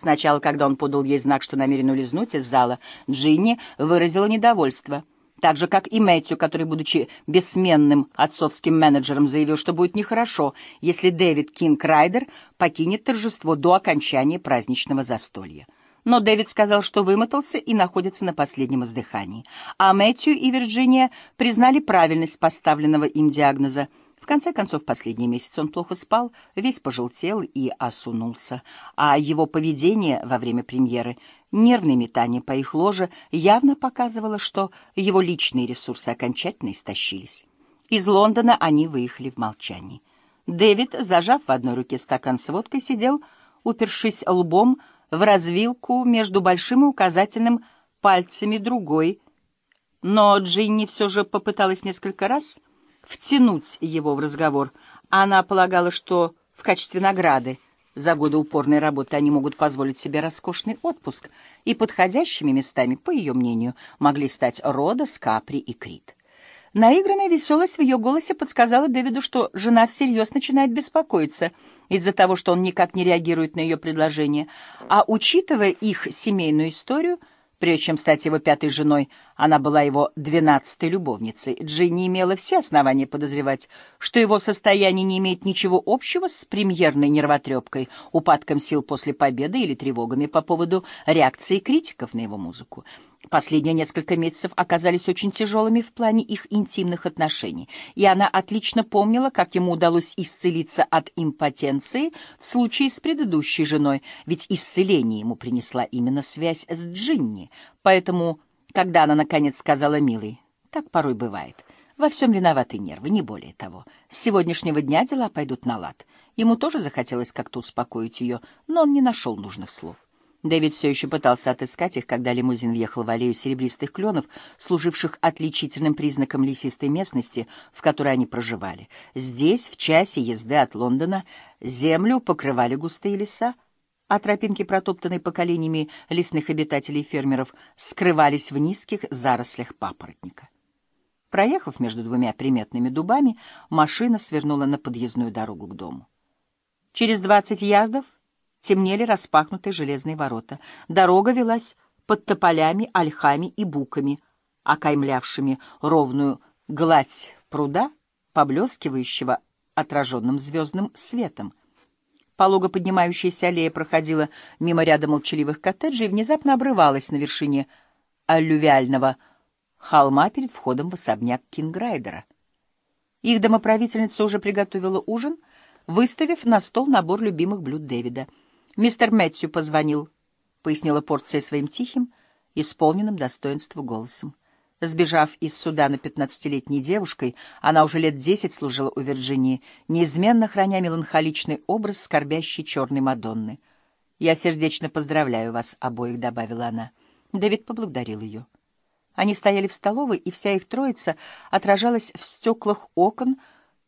Сначала, когда он подал ей знак, что намерен улизнуть из зала, Джинни выразила недовольство. Так же, как и Мэтью, который, будучи бессменным отцовским менеджером, заявил, что будет нехорошо, если Дэвид Кинг Райдер покинет торжество до окончания праздничного застолья. Но Дэвид сказал, что вымотался и находится на последнем издыхании. А Мэтью и Вирджиния признали правильность поставленного им диагноза. В конце концов, последний месяц он плохо спал, весь пожелтел и осунулся. А его поведение во время премьеры, нервные метания по их ложе, явно показывало, что его личные ресурсы окончательно истощились. Из Лондона они выехали в молчании. Дэвид, зажав в одной руке стакан с водкой, сидел, упершись лбом в развилку между большим и указательным пальцами другой. Но Джинни все же попыталась несколько раз втянуть его в разговор. Она полагала, что в качестве награды за годы упорной работы они могут позволить себе роскошный отпуск, и подходящими местами, по ее мнению, могли стать Родос, Капри и Крит. Наигранная веселость в ее голосе подсказала Дэвиду, что жена всерьез начинает беспокоиться из-за того, что он никак не реагирует на ее предложение, а учитывая их семейную историю, прежде чем стать его пятой женой, она была его двенадцатой любовницей, Джинни имела все основания подозревать, что его состояние не имеет ничего общего с премьерной нервотрепкой, упадком сил после победы или тревогами по поводу реакции критиков на его музыку. Последние несколько месяцев оказались очень тяжелыми в плане их интимных отношений, и она отлично помнила, как ему удалось исцелиться от импотенции в случае с предыдущей женой, ведь исцеление ему принесла именно связь с Джинни. Поэтому, когда она наконец сказала «милый», так порой бывает, во всем виноваты нервы, не более того. С сегодняшнего дня дела пойдут на лад. Ему тоже захотелось как-то успокоить ее, но он не нашел нужных слов. Дэвид все еще пытался отыскать их, когда лимузин въехал в аллею серебристых кленов, служивших отличительным признаком лесистой местности, в которой они проживали. Здесь, в часе езды от Лондона, землю покрывали густые леса, а тропинки, протоптанные поколениями лесных обитателей и фермеров, скрывались в низких зарослях папоротника. Проехав между двумя приметными дубами, машина свернула на подъездную дорогу к дому. Через двадцать ярдов темнели распахнутые железные ворота. Дорога велась под тополями, ольхами и буками, окаймлявшими ровную гладь пруда, поблескивающего отраженным звездным светом. Полого поднимающаяся аллея проходила мимо ряда молчаливых коттеджей и внезапно обрывалась на вершине аллювиального холма перед входом в особняк Кинграйдера. Их домоправительница уже приготовила ужин, выставив на стол набор любимых блюд Дэвида — «Мистер Мэтью позвонил», — пояснила Порция своим тихим, исполненным достоинства голосом. Сбежав из Судана пятнадцатилетней девушкой, она уже лет десять служила у Вирджинии, неизменно храня меланхоличный образ скорбящей черной Мадонны. «Я сердечно поздравляю вас обоих», — добавила она. Дэвид поблагодарил ее. Они стояли в столовой, и вся их троица отражалась в стеклах окон,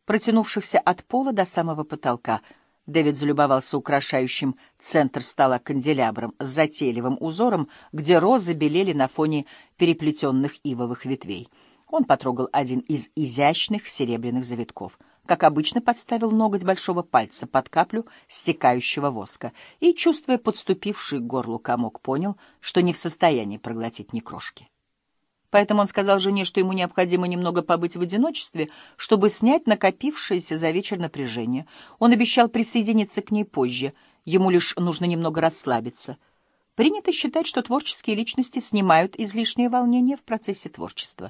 протянувшихся от пола до самого потолка — Дэвид залюбовался украшающим центр стола канделябром с затейливым узором, где розы белели на фоне переплетенных ивовых ветвей. Он потрогал один из изящных серебряных завитков. Как обычно, подставил ноготь большого пальца под каплю стекающего воска и, чувствуя подступивший к горлу комок, понял, что не в состоянии проглотить ни крошки. Поэтому он сказал жене, что ему необходимо немного побыть в одиночестве, чтобы снять накопившееся за вечер напряжение. Он обещал присоединиться к ней позже, ему лишь нужно немного расслабиться. Принято считать, что творческие личности снимают излишнее волнение в процессе творчества.